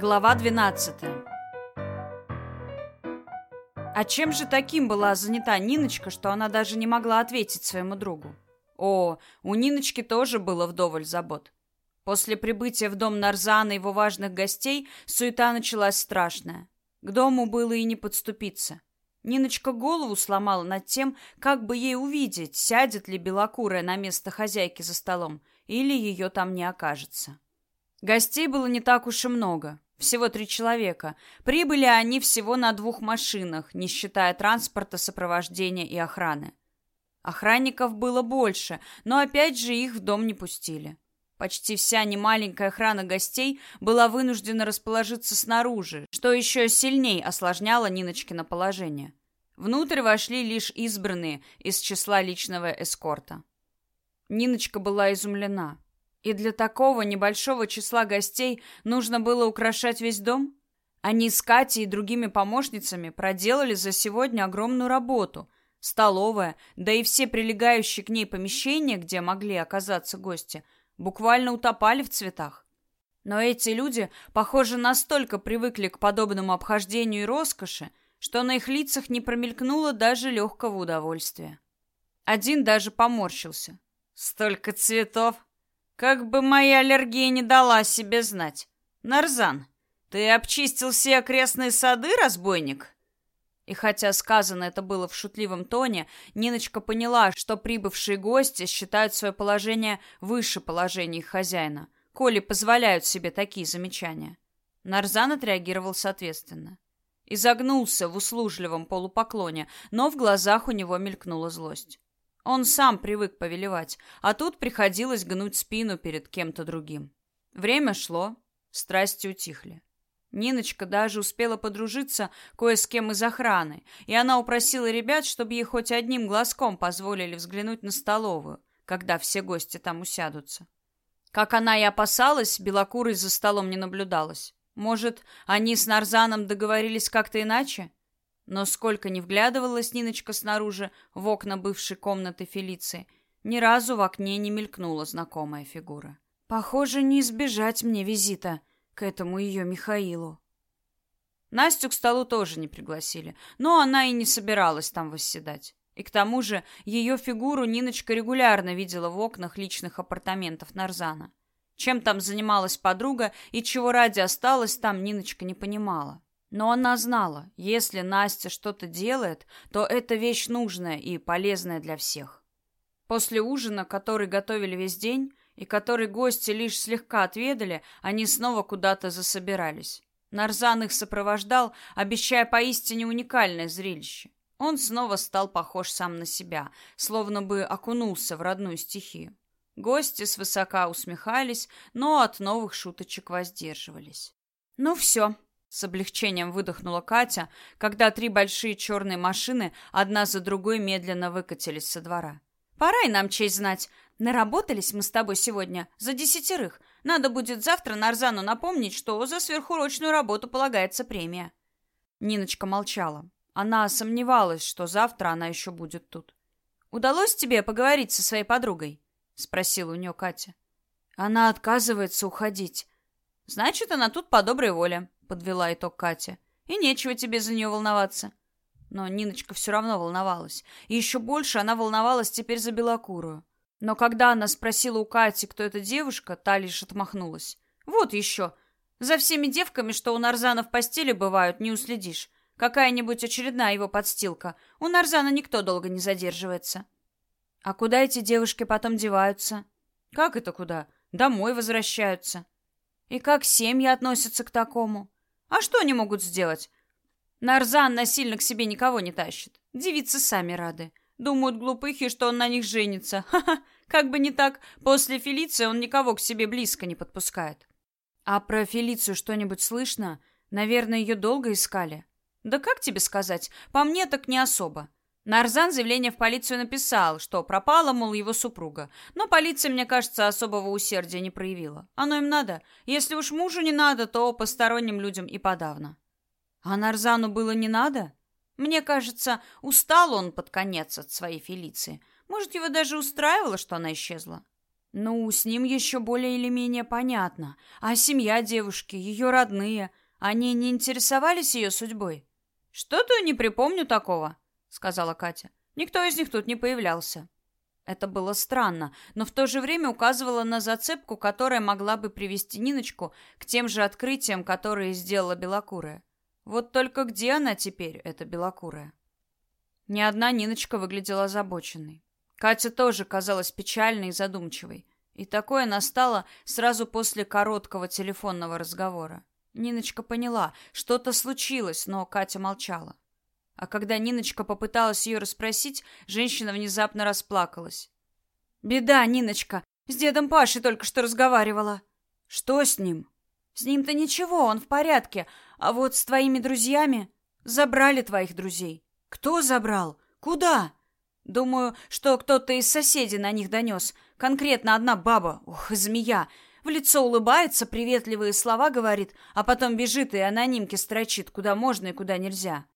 Глава 12 А чем же таким была занята Ниночка, что она даже не могла ответить своему другу? О, у Ниночки тоже было вдоволь забот. После прибытия в дом Нарзана его важных гостей суета началась страшная. К дому было и не подступиться. Ниночка голову сломала над тем, как бы ей увидеть, сядет ли белокурая на место хозяйки за столом, или ее там не окажется. Гостей было не так уж и много. Всего три человека. Прибыли они всего на двух машинах, не считая транспорта, сопровождения и охраны. Охранников было больше, но опять же их в дом не пустили. Почти вся немаленькая охрана гостей была вынуждена расположиться снаружи, что еще сильней осложняло Ниночкино положение. Внутрь вошли лишь избранные из числа личного эскорта. Ниночка была изумлена. И для такого небольшого числа гостей нужно было украшать весь дом? Они с Катей и другими помощницами проделали за сегодня огромную работу. Столовая, да и все прилегающие к ней помещения, где могли оказаться гости, буквально утопали в цветах. Но эти люди, похоже, настолько привыкли к подобному обхождению и роскоши, что на их лицах не промелькнуло даже легкого удовольствия. Один даже поморщился. «Столько цветов! Как бы моя аллергия не дала себе знать. Нарзан, ты обчистил все окрестные сады, разбойник? И хотя сказано это было в шутливом тоне, Ниночка поняла, что прибывшие гости считают свое положение выше положения их хозяина, коли позволяют себе такие замечания. Нарзан отреагировал соответственно. Изогнулся в услужливом полупоклоне, но в глазах у него мелькнула злость. Он сам привык повелевать, а тут приходилось гнуть спину перед кем-то другим. Время шло, страсти утихли. Ниночка даже успела подружиться кое с кем из охраны, и она упросила ребят, чтобы ей хоть одним глазком позволили взглянуть на столовую, когда все гости там усядутся. Как она и опасалась, белокурой за столом не наблюдалось. Может, они с Нарзаном договорились как-то иначе? Но сколько ни вглядывалась Ниночка снаружи в окна бывшей комнаты Фелиции, ни разу в окне не мелькнула знакомая фигура. Похоже, не избежать мне визита к этому ее Михаилу. Настю к столу тоже не пригласили, но она и не собиралась там восседать. И к тому же ее фигуру Ниночка регулярно видела в окнах личных апартаментов Нарзана. Чем там занималась подруга и чего ради осталась там, Ниночка не понимала. Но она знала, если Настя что-то делает, то это вещь нужная и полезная для всех. После ужина, который готовили весь день, и который гости лишь слегка отведали, они снова куда-то засобирались. Нарзан их сопровождал, обещая поистине уникальное зрелище. Он снова стал похож сам на себя, словно бы окунулся в родную стихию. Гости свысока усмехались, но от новых шуточек воздерживались. «Ну все», с облегчением выдохнула Катя, когда три большие черные машины одна за другой медленно выкатились со двора. «Пора и нам честь знать. Наработались мы с тобой сегодня за десятерых. Надо будет завтра Нарзану напомнить, что за сверхурочную работу полагается премия». Ниночка молчала. Она сомневалась, что завтра она еще будет тут. «Удалось тебе поговорить со своей подругой?» — спросила у нее Катя. «Она отказывается уходить. Значит, она тут по доброй воле подвела итог Катя. И нечего тебе за нее волноваться. Но Ниночка все равно волновалась. И еще больше она волновалась теперь за белокурую. Но когда она спросила у Кати, кто эта девушка, та лишь отмахнулась. Вот еще. За всеми девками, что у Нарзана в постели бывают, не уследишь. Какая-нибудь очередная его подстилка. У Нарзана никто долго не задерживается. А куда эти девушки потом деваются? Как это куда? Домой возвращаются. И как семьи относятся к такому? А что они могут сделать? Нарзан насильно к себе никого не тащит. Девицы сами рады. Думают глупыхи, что он на них женится. Ха-ха, как бы не так, после Фелиции он никого к себе близко не подпускает. А про Фелицию что-нибудь слышно? Наверное, ее долго искали. Да как тебе сказать? По мне так не особо. Нарзан заявление в полицию написал, что пропала, мол, его супруга. Но полиция, мне кажется, особого усердия не проявила. Оно им надо. Если уж мужу не надо, то посторонним людям и подавно. А Нарзану было не надо? Мне кажется, устал он под конец от своей Фелиции. Может, его даже устраивало, что она исчезла. Ну, с ним еще более или менее понятно. А семья девушки, ее родные, они не интересовались ее судьбой? Что-то не припомню такого, сказала Катя. Никто из них тут не появлялся. Это было странно, но в то же время указывало на зацепку, которая могла бы привести Ниночку к тем же открытиям, которые сделала Белокурая. Вот только где она теперь, эта Белокурая? Ни одна Ниночка выглядела озабоченной. Катя тоже казалась печальной и задумчивой. И такое настало сразу после короткого телефонного разговора. Ниночка поняла, что-то случилось, но Катя молчала. А когда Ниночка попыталась ее расспросить, женщина внезапно расплакалась. «Беда, Ниночка, с дедом Пашей только что разговаривала». «Что с ним?» «С ним-то ничего, он в порядке, а вот с твоими друзьями...» «Забрали твоих друзей». «Кто забрал? Куда?» Думаю, что кто-то из соседей на них донес. Конкретно одна баба, ух, змея, в лицо улыбается, приветливые слова говорит, а потом бежит и анонимки строчит, куда можно и куда нельзя.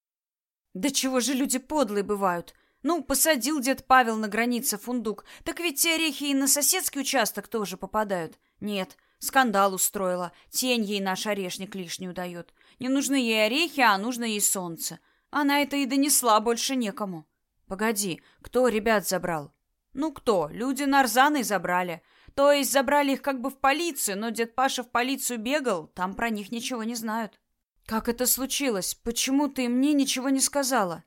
Да чего же люди подлые бывают? Ну, посадил дед Павел на границе фундук, так ведь те орехи и на соседский участок тоже попадают. Нет, скандал устроила, тень ей наш орешник лишнюю дает. Не нужны ей орехи, а нужно ей солнце. Она это и донесла больше некому. Погоди, кто ребят забрал? Ну кто? Люди Нарзаны забрали. То есть забрали их как бы в полицию, но дед Паша в полицию бегал, там про них ничего не знают. Как это случилось? Почему ты мне ничего не сказала?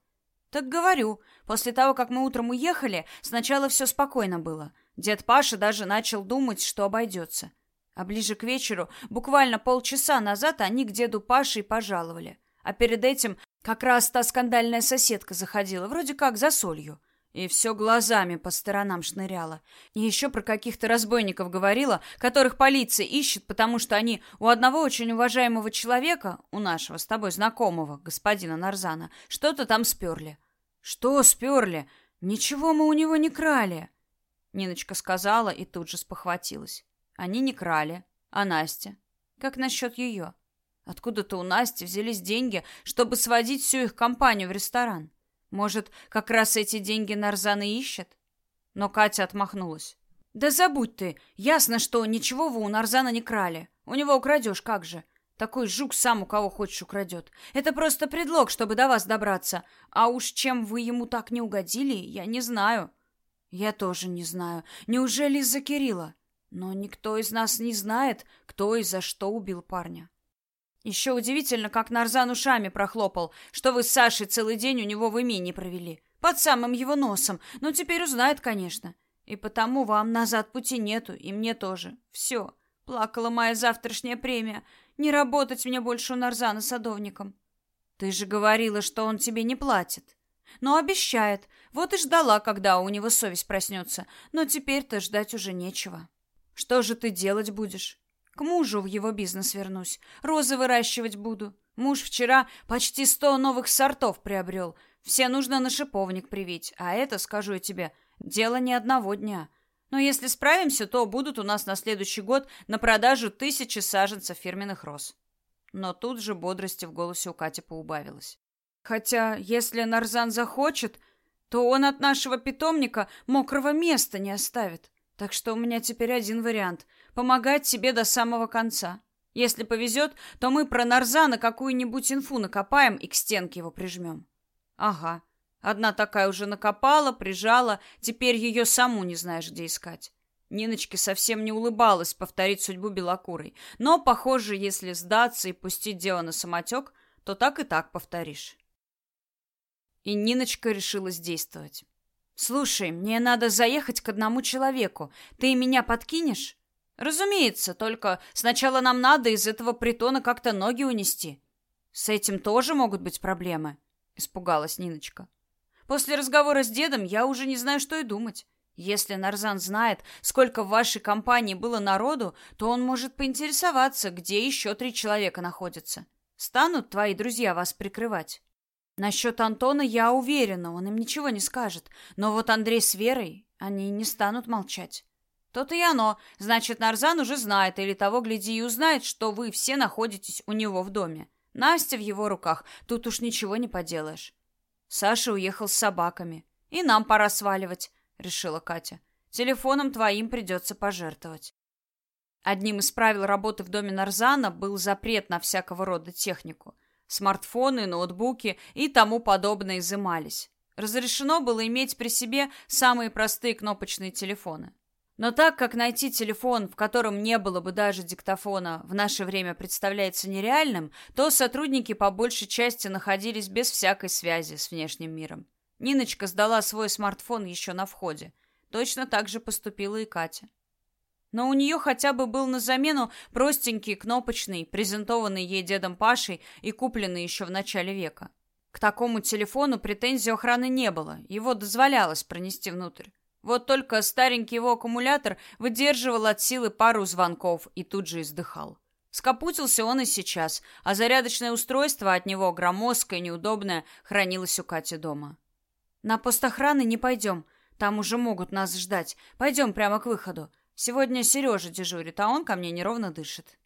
Так говорю, после того, как мы утром уехали, сначала все спокойно было. Дед Паша даже начал думать, что обойдется. А ближе к вечеру, буквально полчаса назад, они к деду Паше и пожаловали. А перед этим как раз та скандальная соседка заходила, вроде как за солью. И все глазами по сторонам шныряла. И еще про каких-то разбойников говорила, которых полиция ищет, потому что они у одного очень уважаемого человека, у нашего с тобой знакомого, господина Нарзана, что-то там сперли. Что сперли? Ничего мы у него не крали. Ниночка сказала и тут же спохватилась. Они не крали. А Настя? Как насчет ее? Откуда-то у Насти взялись деньги, чтобы сводить всю их компанию в ресторан. Может, как раз эти деньги Нарзан и ищет? Но Катя отмахнулась. Да забудь ты. Ясно, что ничего вы у Нарзана не крали. У него украдешь, как же. Такой жук сам у кого хочешь украдет. Это просто предлог, чтобы до вас добраться. А уж чем вы ему так не угодили, я не знаю. Я тоже не знаю. Неужели из-за Кирилла? Но никто из нас не знает, кто и за что убил парня. Еще удивительно, как Нарзан ушами прохлопал, что вы с Сашей целый день у него в имени провели. Под самым его носом. Ну, теперь узнает, конечно. И потому вам назад пути нету, и мне тоже. Все. Плакала моя завтрашняя премия. Не работать мне больше у Нарзана садовником. Ты же говорила, что он тебе не платит. Но обещает. Вот и ждала, когда у него совесть проснется. Но теперь-то ждать уже нечего. Что же ты делать будешь? К мужу в его бизнес вернусь. Розы выращивать буду. Муж вчера почти сто новых сортов приобрел. Все нужно на шиповник привить. А это, скажу я тебе, дело не одного дня. Но если справимся, то будут у нас на следующий год на продажу тысячи саженцев фирменных роз. Но тут же бодрости в голосе у Кати поубавилось. Хотя, если Нарзан захочет, то он от нашего питомника мокрого места не оставит. Так что у меня теперь один вариант помогать себе до самого конца. Если повезет, то мы про Нарзана какую-нибудь инфу накопаем и к стенке его прижмем. Ага. Одна такая уже накопала, прижала, теперь ее саму не знаешь, где искать. Ниночке совсем не улыбалась повторить судьбу Белокурой, но, похоже, если сдаться и пустить дело на самотек, то так и так повторишь. И Ниночка решилась действовать. «Слушай, мне надо заехать к одному человеку. Ты меня подкинешь?» Разумеется, только сначала нам надо из этого притона как-то ноги унести. С этим тоже могут быть проблемы, испугалась Ниночка. После разговора с дедом я уже не знаю, что и думать. Если Нарзан знает, сколько в вашей компании было народу, то он может поинтересоваться, где еще три человека находятся. Станут твои друзья вас прикрывать? Насчет Антона я уверена, он им ничего не скажет. Но вот Андрей с Верой, они не станут молчать. То-то и оно. Значит, Нарзан уже знает, или того, гляди, и узнает, что вы все находитесь у него в доме. Настя в его руках, тут уж ничего не поделаешь. Саша уехал с собаками. И нам пора сваливать, решила Катя. Телефоном твоим придется пожертвовать. Одним из правил работы в доме Нарзана был запрет на всякого рода технику. Смартфоны, ноутбуки и тому подобное изымались. Разрешено было иметь при себе самые простые кнопочные телефоны. Но так как найти телефон, в котором не было бы даже диктофона, в наше время представляется нереальным, то сотрудники по большей части находились без всякой связи с внешним миром. Ниночка сдала свой смартфон еще на входе. Точно так же поступила и Катя. Но у нее хотя бы был на замену простенький кнопочный, презентованный ей дедом Пашей и купленный еще в начале века. К такому телефону претензий охраны не было, его дозволялось пронести внутрь. Вот только старенький его аккумулятор выдерживал от силы пару звонков и тут же издыхал. Скопутился он и сейчас, а зарядочное устройство от него, громоздкое неудобное, хранилось у Кати дома. «На пост охраны не пойдем. Там уже могут нас ждать. Пойдем прямо к выходу. Сегодня Сережа дежурит, а он ко мне неровно дышит».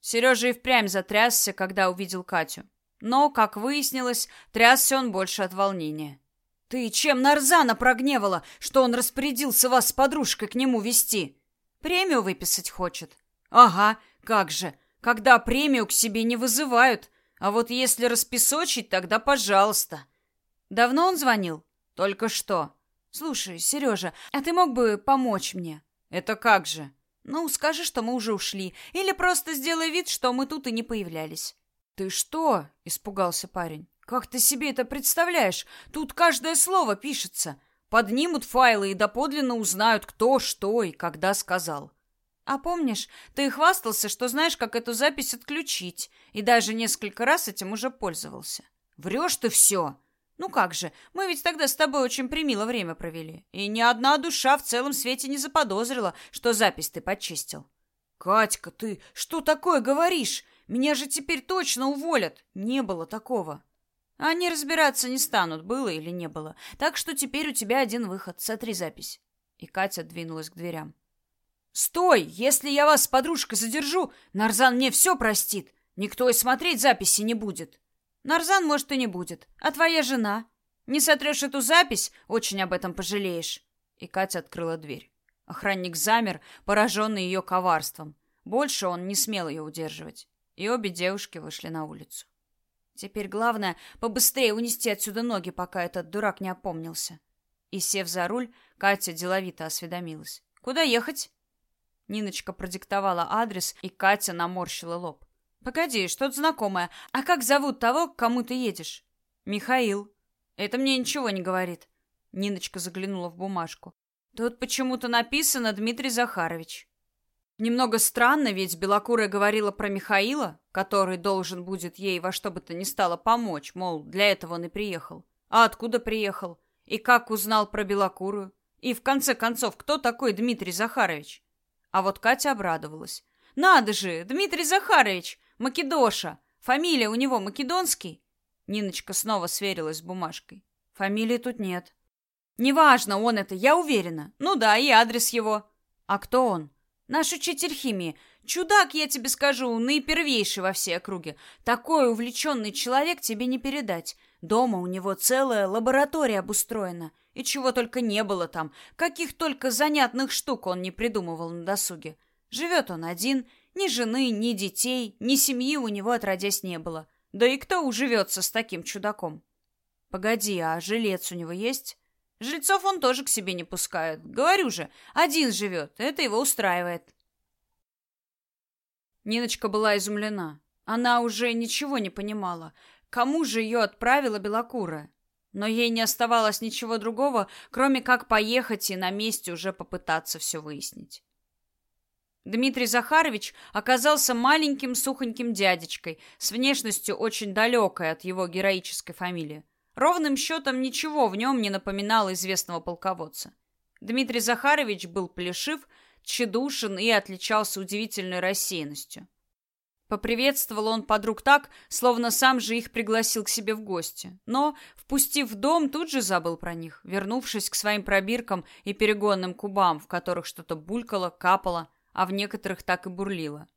Сережа и впрямь затрясся, когда увидел Катю. Но, как выяснилось, трясся он больше от волнения. «Ты чем Нарзана прогневала, что он распорядился вас с подружкой к нему вести? Премию выписать хочет?» «Ага, как же. Когда премию к себе не вызывают. А вот если распесочить, тогда пожалуйста». «Давно он звонил?» «Только что». «Слушай, Сережа, а ты мог бы помочь мне?» «Это как же?» «Ну, скажи, что мы уже ушли. Или просто сделай вид, что мы тут и не появлялись». «Ты что?» — испугался парень. Как ты себе это представляешь? Тут каждое слово пишется. Поднимут файлы и доподлинно узнают, кто, что и когда сказал. А помнишь, ты хвастался, что знаешь, как эту запись отключить, и даже несколько раз этим уже пользовался. Врешь ты все. Ну как же, мы ведь тогда с тобой очень примило время провели, и ни одна душа в целом свете не заподозрила, что запись ты почистил. Катька, ты что такое говоришь? Меня же теперь точно уволят. Не было такого. Они разбираться не станут, было или не было. Так что теперь у тебя один выход. Сотри запись. И Катя двинулась к дверям. «Стой! Если я вас с подружкой задержу, Нарзан мне все простит. Никто и смотреть записи не будет». «Нарзан, может, и не будет. А твоя жена? Не сотрешь эту запись, очень об этом пожалеешь». И Катя открыла дверь. Охранник замер, пораженный ее коварством. Больше он не смел ее удерживать. И обе девушки вышли на улицу. Теперь главное побыстрее унести отсюда ноги, пока этот дурак не опомнился. И, сев за руль, Катя деловито осведомилась. «Куда ехать?» Ниночка продиктовала адрес, и Катя наморщила лоб. «Погоди, что-то знакомое. А как зовут того, к кому ты едешь?» «Михаил». «Это мне ничего не говорит». Ниночка заглянула в бумажку. «Тут почему-то написано Дмитрий Захарович». Немного странно, ведь Белокурая говорила про Михаила, который должен будет ей во что бы то ни стало помочь, мол, для этого он и приехал. А откуда приехал? И как узнал про Белокурую? И в конце концов, кто такой Дмитрий Захарович? А вот Катя обрадовалась. Надо же, Дмитрий Захарович, Македоша. Фамилия у него Македонский? Ниночка снова сверилась с бумажкой. Фамилии тут нет. Неважно, он это, я уверена. Ну да, и адрес его. А кто он? Наш учитель химии. Чудак, я тебе скажу, наипервейший во всей округе. Такой увлеченный человек тебе не передать. Дома у него целая лаборатория обустроена. И чего только не было там. Каких только занятных штук он не придумывал на досуге. Живет он один. Ни жены, ни детей, ни семьи у него отродясь не было. Да и кто уживется с таким чудаком? Погоди, а жилец у него есть? Жильцов он тоже к себе не пускает. Говорю же, один живет, это его устраивает. Ниночка была изумлена. Она уже ничего не понимала. Кому же ее отправила Белокурая? Но ей не оставалось ничего другого, кроме как поехать и на месте уже попытаться все выяснить. Дмитрий Захарович оказался маленьким сухоньким дядечкой с внешностью очень далекой от его героической фамилии. Ровным счетом ничего в нем не напоминало известного полководца. Дмитрий Захарович был плешив, тщедушен и отличался удивительной рассеянностью. Поприветствовал он подруг так, словно сам же их пригласил к себе в гости. Но, впустив в дом, тут же забыл про них, вернувшись к своим пробиркам и перегонным кубам, в которых что-то булькало, капало, а в некоторых так и бурлило.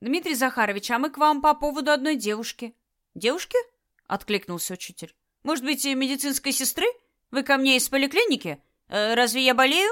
«Дмитрий Захарович, а мы к вам по поводу одной девушки». «Девушки?» — откликнулся учитель. Может быть, медицинской сестры? Вы ко мне из поликлиники? Э, разве я болею?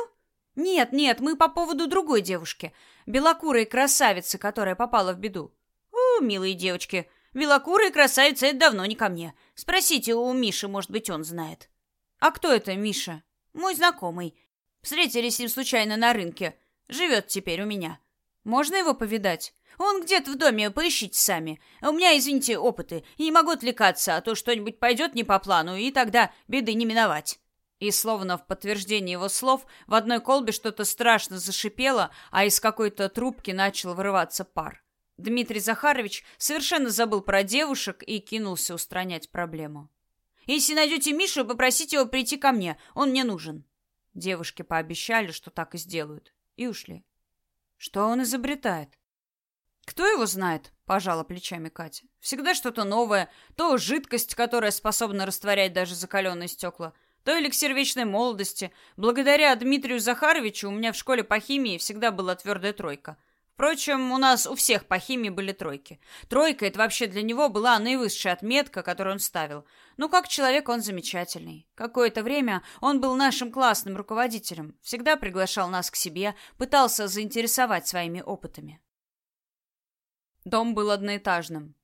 Нет, нет, мы по поводу другой девушки, белокурой красавицы, которая попала в беду. О, милые девочки, белокурая красавица это давно не ко мне. Спросите у Миши, может быть, он знает. А кто это Миша? Мой знакомый. Встретились с ним случайно на рынке. Живет теперь у меня. Можно его повидать? Он где-то в доме, поищите сами. У меня, извините, опыты, не могу отвлекаться, а то что-нибудь пойдет не по плану, и тогда беды не миновать». И словно в подтверждение его слов, в одной колбе что-то страшно зашипело, а из какой-то трубки начал вырываться пар. Дмитрий Захарович совершенно забыл про девушек и кинулся устранять проблему. «Если найдете Мишу, попросите его прийти ко мне, он мне нужен». Девушки пообещали, что так и сделают, и ушли. Что он изобретает? Кто его знает? Пожала плечами Катя. Всегда что-то новое. То жидкость, которая способна растворять даже закаленные стекла, то эликсир вечной молодости. Благодаря Дмитрию Захаровичу у меня в школе по химии всегда была твердая тройка. Впрочем, у нас у всех по химии были тройки. Тройка — это вообще для него была наивысшая отметка, которую он ставил. Ну, как человек он замечательный. Какое-то время он был нашим классным руководителем, всегда приглашал нас к себе, пытался заинтересовать своими опытами. Дом был одноэтажным.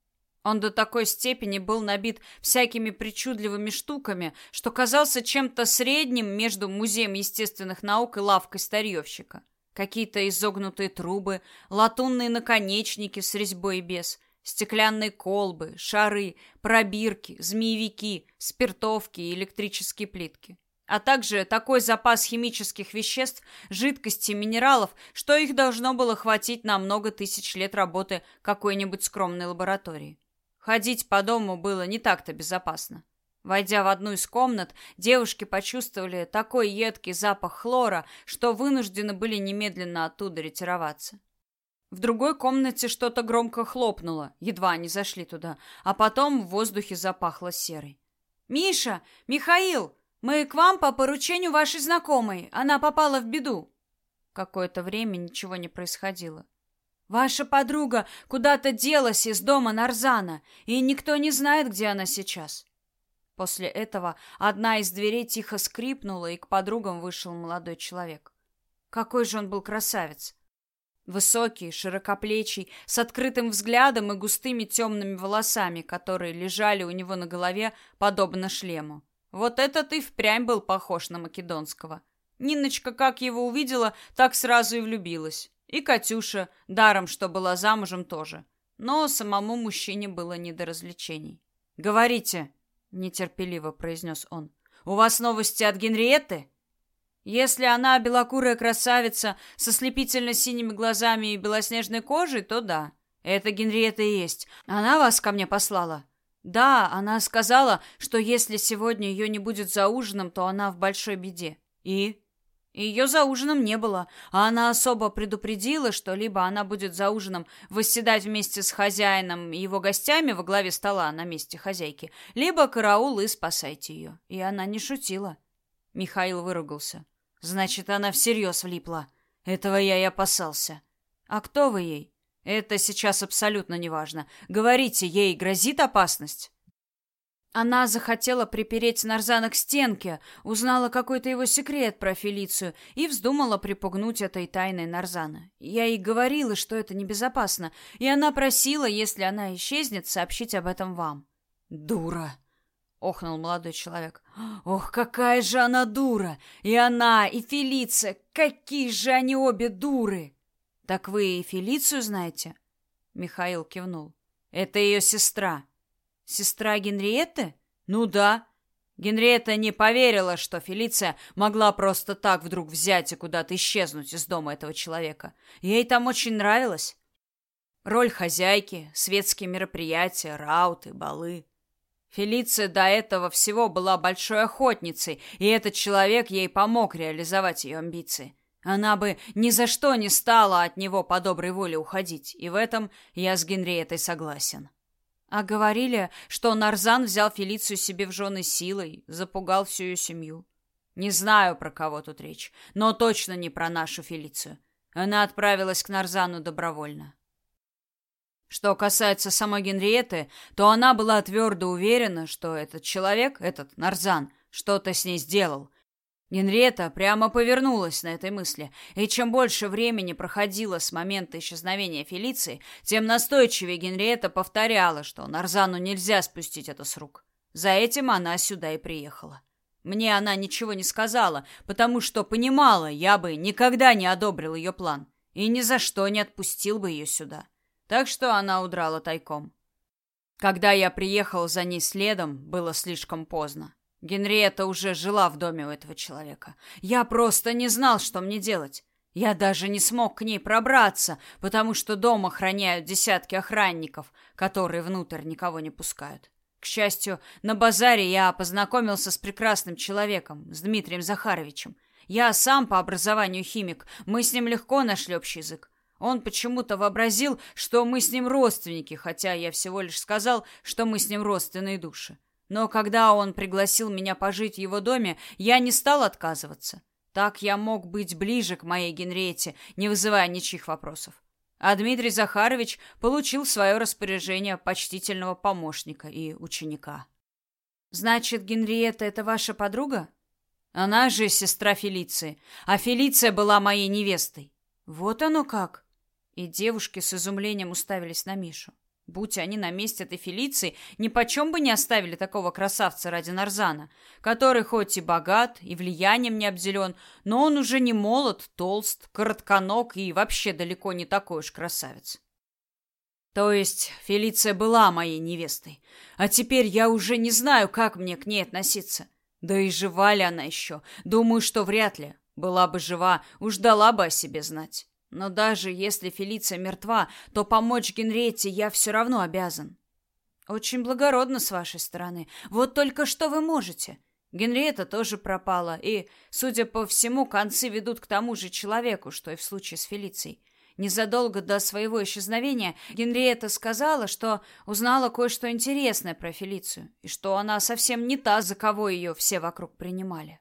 Он до такой степени был набит всякими причудливыми штуками, что казался чем-то средним между музеем естественных наук и лавкой старьевщика. Какие-то изогнутые трубы, латунные наконечники с резьбой без, стеклянные колбы, шары, пробирки, змеевики, спиртовки и электрические плитки а также такой запас химических веществ, жидкостей, минералов, что их должно было хватить на много тысяч лет работы какой-нибудь скромной лаборатории. Ходить по дому было не так-то безопасно. Войдя в одну из комнат, девушки почувствовали такой едкий запах хлора, что вынуждены были немедленно оттуда ретироваться. В другой комнате что-то громко хлопнуло, едва они зашли туда, а потом в воздухе запахло серой. «Миша! Михаил!» Мы к вам по поручению вашей знакомой. Она попала в беду. Какое-то время ничего не происходило. Ваша подруга куда-то делась из дома Нарзана, и никто не знает, где она сейчас. После этого одна из дверей тихо скрипнула, и к подругам вышел молодой человек. Какой же он был красавец! Высокий, широкоплечий, с открытым взглядом и густыми темными волосами, которые лежали у него на голове, подобно шлему. Вот этот и впрямь был похож на македонского. Ниночка, как его увидела, так сразу и влюбилась. И Катюша, даром, что была замужем, тоже. Но самому мужчине было не до развлечений. «Говорите», — нетерпеливо произнес он, — «у вас новости от Генриетты?» «Если она белокурая красавица со слепительно-синими глазами и белоснежной кожей, то да. Это Генриетта есть. Она вас ко мне послала?» Да, она сказала, что если сегодня ее не будет за ужином, то она в большой беде. И ее за ужином не было, а она особо предупредила, что либо она будет за ужином восседать вместе с хозяином и его гостями во главе стола на месте хозяйки, либо караул и спасайте ее. И она не шутила. Михаил выругался. Значит, она всерьез влипла. Этого я и опасался. А кто вы ей? Это сейчас абсолютно неважно. Говорите, ей грозит опасность? Она захотела припереть Нарзана к стенке, узнала какой-то его секрет про Фелицию и вздумала припугнуть этой тайной Нарзана. Я ей говорила, что это небезопасно, и она просила, если она исчезнет, сообщить об этом вам. «Дура!» — охнул молодой человек. «Ох, какая же она дура! И она, и Фелиция! Какие же они обе дуры!» Так вы и Фелицию знаете? Михаил кивнул. Это ее сестра. Сестра Генриетты? Ну да. Генриетта не поверила, что Фелиция могла просто так вдруг взять и куда-то исчезнуть из дома этого человека. Ей там очень нравилось. Роль хозяйки, светские мероприятия, рауты, балы. Фелиция до этого всего была большой охотницей, и этот человек ей помог реализовать ее амбиции. Она бы ни за что не стала от него по доброй воле уходить, и в этом я с Генриетой согласен. А говорили, что Нарзан взял Фелицию себе в жены силой, запугал всю ее семью. Не знаю, про кого тут речь, но точно не про нашу Фелицию. Она отправилась к Нарзану добровольно. Что касается самой Генриеты, то она была твердо уверена, что этот человек, этот Нарзан, что-то с ней сделал, Генриетта прямо повернулась на этой мысли, и чем больше времени проходило с момента исчезновения Фелиции, тем настойчивее Генриетта повторяла, что Нарзану нельзя спустить это с рук. За этим она сюда и приехала. Мне она ничего не сказала, потому что понимала, я бы никогда не одобрил ее план и ни за что не отпустил бы ее сюда. Так что она удрала тайком. Когда я приехал за ней следом, было слишком поздно. Генриетта уже жила в доме у этого человека. Я просто не знал, что мне делать. Я даже не смог к ней пробраться, потому что дом охраняют десятки охранников, которые внутрь никого не пускают. К счастью, на базаре я познакомился с прекрасным человеком, с Дмитрием Захаровичем. Я сам по образованию химик, мы с ним легко нашли общий язык. Он почему-то вообразил, что мы с ним родственники, хотя я всего лишь сказал, что мы с ним родственные души. Но когда он пригласил меня пожить в его доме, я не стал отказываться. Так я мог быть ближе к моей Генриете, не вызывая ничьих вопросов. А Дмитрий Захарович получил свое распоряжение почтительного помощника и ученика. «Значит, Генриетта — это ваша подруга?» «Она же сестра Фелиции, а Фелиция была моей невестой». «Вот оно как!» И девушки с изумлением уставились на Мишу. Будь они на месте этой Фелиции, ни почем бы не оставили такого красавца ради Нарзана, который хоть и богат, и влиянием не обделен, но он уже не молод, толст, коротконог и вообще далеко не такой уж красавец. То есть Фелиция была моей невестой, а теперь я уже не знаю, как мне к ней относиться. Да и жива ли она еще? Думаю, что вряд ли. Была бы жива, уж дала бы о себе знать. Но даже если Фелиция мертва, то помочь Генриетте я все равно обязан. Очень благородно с вашей стороны. Вот только что вы можете. Генриетта тоже пропала, и, судя по всему, концы ведут к тому же человеку, что и в случае с Фелицией. Незадолго до своего исчезновения Генриетта сказала, что узнала кое-что интересное про Фелицию, и что она совсем не та, за кого ее все вокруг принимали.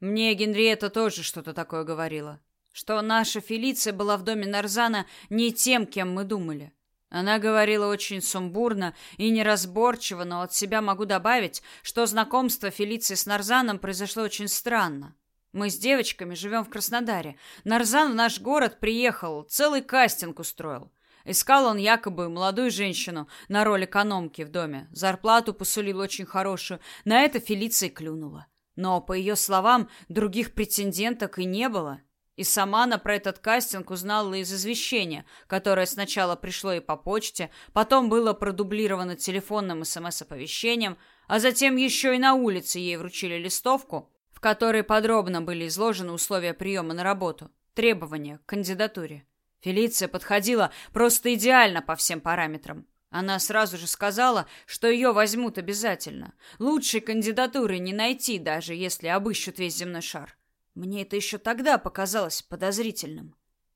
Мне Генриетта тоже что-то такое говорила, что наша Фелиция была в доме Нарзана не тем, кем мы думали. Она говорила очень сумбурно и неразборчиво, но от себя могу добавить, что знакомство Фелиции с Нарзаном произошло очень странно. Мы с девочками живем в Краснодаре. Нарзан в наш город приехал, целый кастинг устроил. Искал он якобы молодую женщину на роль экономки в доме. Зарплату посулил очень хорошую. На это Фелиция клюнула. Но, по ее словам, других претенденток и не было. И сама она про этот кастинг узнала из извещения, которое сначала пришло и по почте, потом было продублировано телефонным СМС-оповещением, а затем еще и на улице ей вручили листовку, в которой подробно были изложены условия приема на работу, требования к кандидатуре. Фелиция подходила просто идеально по всем параметрам. Она сразу же сказала, что ее возьмут обязательно. Лучшей кандидатуры не найти, даже если обыщут весь земной шар. Мне это еще тогда показалось подозрительным.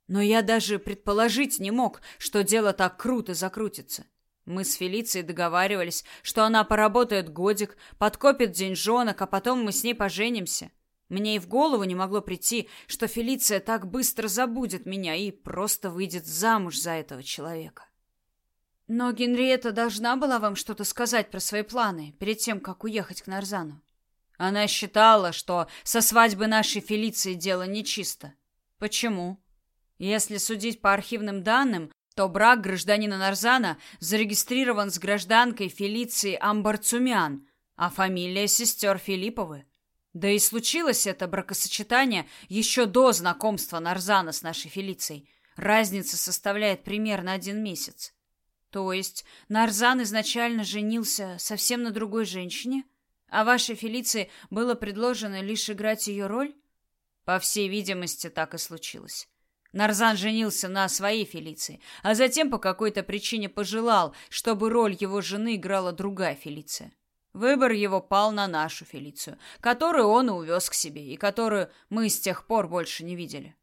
Но я даже предположить не мог, что дело так круто закрутится. Мы с Фелицией договаривались, что она поработает годик, подкопит деньжонок, а потом мы с ней поженимся. Мне и в голову не могло прийти, что Фелиция так быстро забудет меня и просто выйдет замуж за этого человека. Но Генриетта должна была вам что-то сказать про свои планы перед тем, как уехать к Нарзану. Она считала, что со свадьбы нашей Фелиции дело нечисто. Почему? Если судить по архивным данным, то брак гражданина Нарзана зарегистрирован с гражданкой Фелиции Амбарцумян, а фамилия сестер Филипповы. Да и случилось это бракосочетание еще до знакомства Нарзана с нашей Фелицией. Разница составляет примерно один месяц. То есть Нарзан изначально женился совсем на другой женщине – а вашей Фелиции было предложено лишь играть ее роль? По всей видимости, так и случилось. Нарзан женился на своей Фелиции, а затем по какой-то причине пожелал, чтобы роль его жены играла другая Фелиция. Выбор его пал на нашу Фелицию, которую он увез к себе и которую мы с тех пор больше не видели.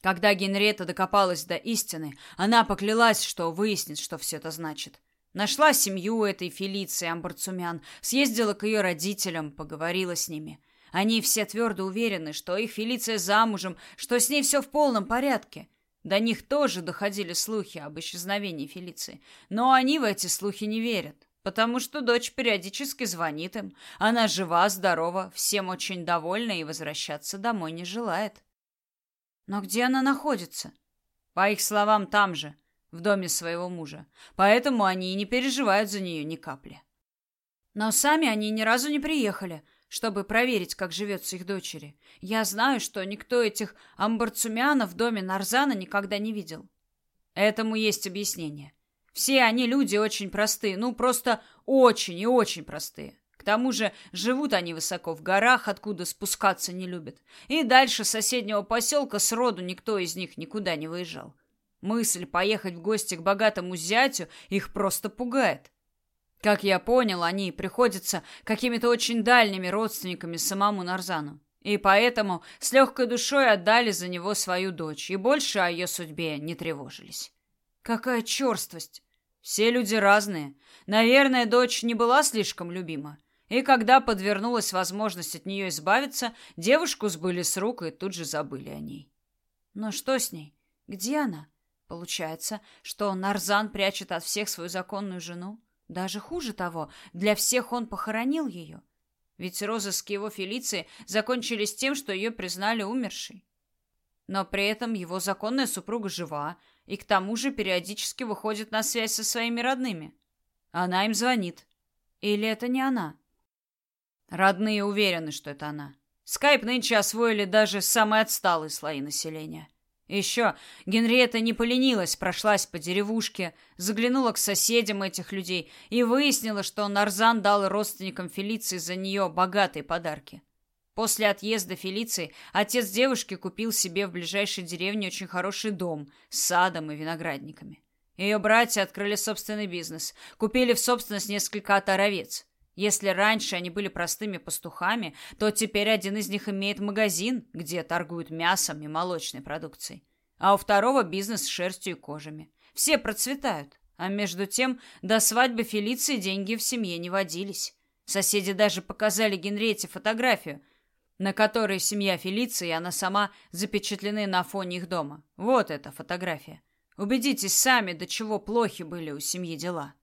Когда Генриетта докопалась до истины, она поклялась, что выяснит, что все это значит. Нашла семью этой Фелиции Амбарцумян, съездила к ее родителям, поговорила с ними. Они все твердо уверены, что их Фелиция замужем, что с ней все в полном порядке. До них тоже доходили слухи об исчезновении Фелиции, но они в эти слухи не верят, потому что дочь периодически звонит им. Она жива, здорова, всем очень довольна и возвращаться домой не желает. Но где она находится? По их словам, там же, в доме своего мужа. Поэтому они и не переживают за нее ни капли. Но сами они ни разу не приехали, чтобы проверить, как живется их дочери. Я знаю, что никто этих амбарцумянов в доме Нарзана никогда не видел. Этому есть объяснение. Все они люди очень простые, ну просто очень и очень простые. К тому же живут они высоко в горах, откуда спускаться не любят. И дальше соседнего поселка сроду никто из них никуда не выезжал. Мысль поехать в гости к богатому зятю их просто пугает. Как я понял, они приходятся какими-то очень дальними родственниками самому Нарзану. И поэтому с легкой душой отдали за него свою дочь и больше о ее судьбе не тревожились. Какая черствость! Все люди разные. Наверное, дочь не была слишком любима. И когда подвернулась возможность от нее избавиться, девушку сбыли с рук и тут же забыли о ней. Но что с ней? Где она? Получается, что Нарзан прячет от всех свою законную жену? Даже хуже того, для всех он похоронил ее. Ведь розыски его Фелиции закончились тем, что ее признали умершей. Но при этом его законная супруга жива и к тому же периодически выходит на связь со своими родными. Она им звонит. Или это не она? Родные уверены, что это она. Скайп нынче освоили даже самые отсталые слои населения. Еще Генриетта не поленилась, прошлась по деревушке, заглянула к соседям этих людей и выяснила, что Нарзан дал родственникам Фелиции за нее богатые подарки. После отъезда Фелиции отец девушки купил себе в ближайшей деревне очень хороший дом с садом и виноградниками. Ее братья открыли собственный бизнес, купили в собственность несколько отаровец. Если раньше они были простыми пастухами, то теперь один из них имеет магазин, где торгуют мясом и молочной продукцией. А у второго бизнес с шерстью и кожами. Все процветают. А между тем, до свадьбы Фелиции деньги в семье не водились. Соседи даже показали Генриете фотографию, на которой семья Фелиции и она сама запечатлены на фоне их дома. Вот эта фотография. Убедитесь сами, до чего плохи были у семьи дела.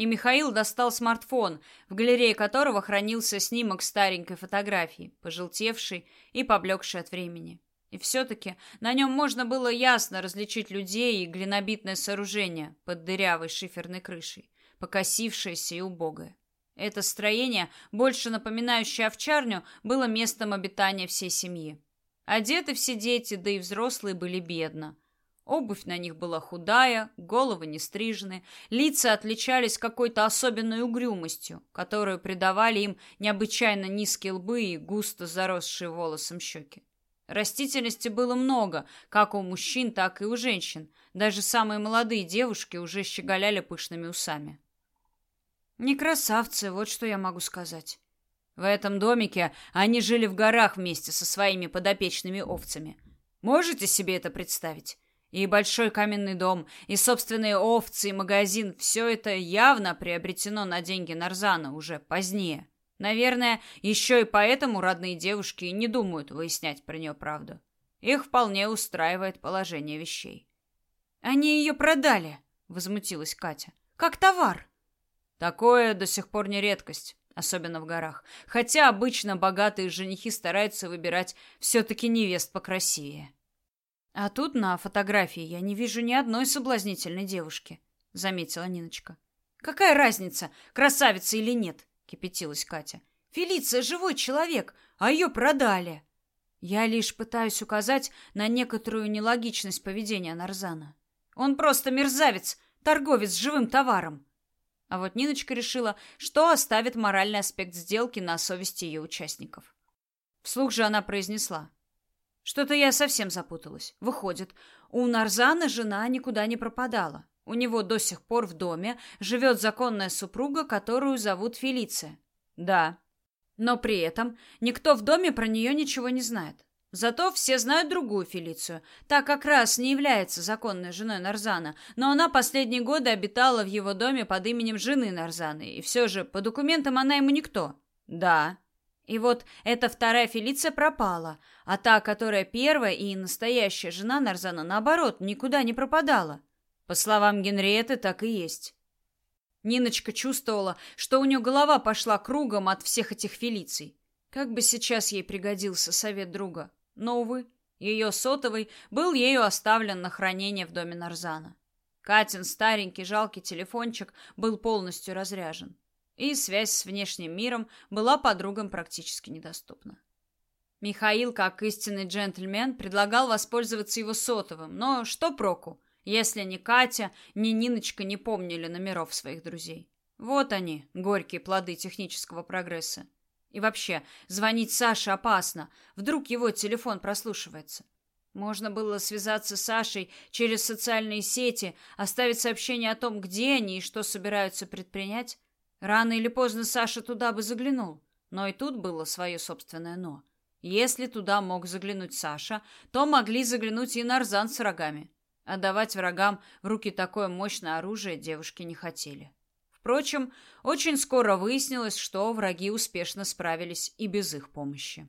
И Михаил достал смартфон, в галерее которого хранился снимок старенькой фотографии, пожелтевший и поблекший от времени. И все-таки на нем можно было ясно различить людей и глинобитное сооружение под дырявой шиферной крышей, покосившееся и убогое. Это строение, больше напоминающее овчарню, было местом обитания всей семьи. Одеты все дети, да и взрослые были бедно. Обувь на них была худая, головы не стрижены, лица отличались какой-то особенной угрюмостью, которую придавали им необычайно низкие лбы и густо заросшие волосом щеки. Растительности было много, как у мужчин, так и у женщин. Даже самые молодые девушки уже щеголяли пышными усами. Не красавцы, вот что я могу сказать. В этом домике они жили в горах вместе со своими подопечными овцами. Можете себе это представить? И большой каменный дом, и собственные овцы, и магазин – все это явно приобретено на деньги Нарзана уже позднее. Наверное, еще и поэтому родные девушки не думают выяснять про нее правду. Их вполне устраивает положение вещей. «Они ее продали», — возмутилась Катя. «Как товар». Такое до сих пор не редкость, особенно в горах. Хотя обычно богатые женихи стараются выбирать все-таки невест покрасивее. А тут на фотографии я не вижу ни одной соблазнительной девушки, заметила Ниночка. Какая разница, красавица или нет? кипятилась Катя. Фелиция живой человек, а ее продали. Я лишь пытаюсь указать на некоторую нелогичность поведения Нарзана. Он просто мерзавец, торговец живым товаром. А вот Ниночка решила, что оставит моральный аспект сделки на совести ее участников. Вслух же она произнесла: что-то я совсем запуталась. Выходит, у Нарзана жена никуда не пропадала. У него до сих пор в доме живет законная супруга, которую зовут Фелиция. Да. Но при этом никто в доме про нее ничего не знает. Зато все знают другую Фелицию. Та как раз не является законной женой Нарзана, но она последние годы обитала в его доме под именем жены Нарзаны, и все же по документам она ему никто. Да. И вот эта вторая Фелиция пропала, а та, которая первая и настоящая жена Нарзана, наоборот, никуда не пропадала. По словам Генриетты, так и есть. Ниночка чувствовала, что у нее голова пошла кругом от всех этих фелиций. Как бы сейчас ей пригодился совет друга. Но, увы, ее сотовый был ею оставлен на хранение в доме Нарзана. Катин старенький жалкий телефончик был полностью разряжен, и связь с внешним миром была подругам практически недоступна. Михаил, как истинный джентльмен, предлагал воспользоваться его сотовым, но что проку, если ни Катя, ни Ниночка не помнили номеров своих друзей. Вот они, горькие плоды технического прогресса. И вообще, звонить Саше опасно, вдруг его телефон прослушивается. Можно было связаться с Сашей через социальные сети, оставить сообщение о том, где они и что собираются предпринять. Рано или поздно Саша туда бы заглянул, но и тут было свое собственное «но». Если туда мог заглянуть Саша, то могли заглянуть и Нарзан с врагами. Отдавать врагам в руки такое мощное оружие девушки не хотели. Впрочем, очень скоро выяснилось, что враги успешно справились и без их помощи.